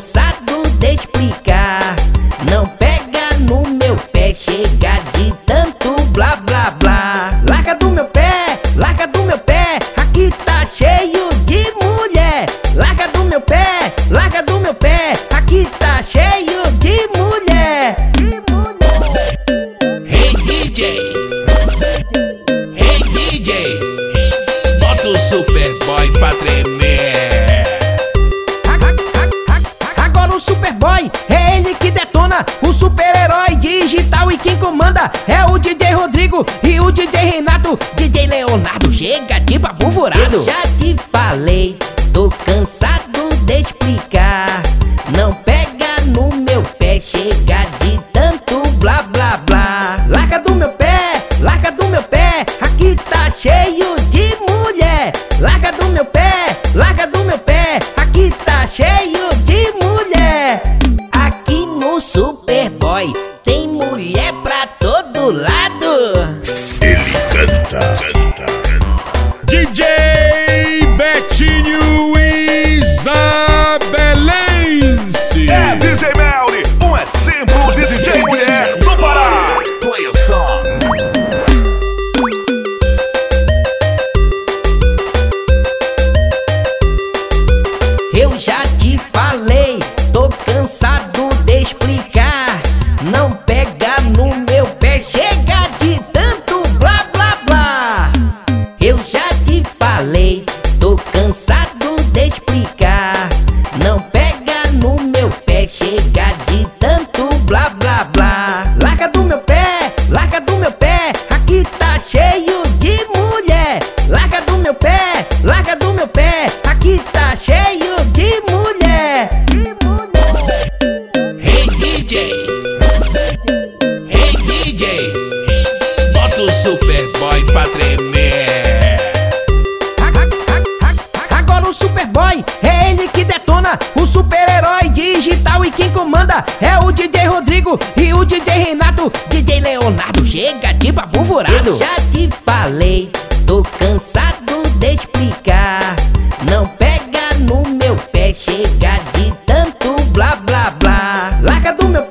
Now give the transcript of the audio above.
cansado de explicar. Não pega no meu pé, chega de tanto blá blá blá. Larga do meu pé, larga do meu pé, aqui tá cheio de mulher. Larga do meu pé, larga do meu pé, aqui tá cheio de mulher. Hey DJ, hey DJ, bota o Superboy pra tremer. Superboy é ele que detona, o super-herói digital e quem comanda é o DJ Rodrigo e o DJ Renato. DJ Leonardo chega de babu furado. Já te falei, tô cansado de explicar. Não aqui tá cheio de mulher. Hey DJ, hey DJ, bota o Superboy pra tremer. Agora o Superboy é ele que detona, o super-herói digital e quem comanda é o DJ Rodrigo e o DJ Renato. DJ Leonardo chega de babu furado. Já te falei, Larga do meu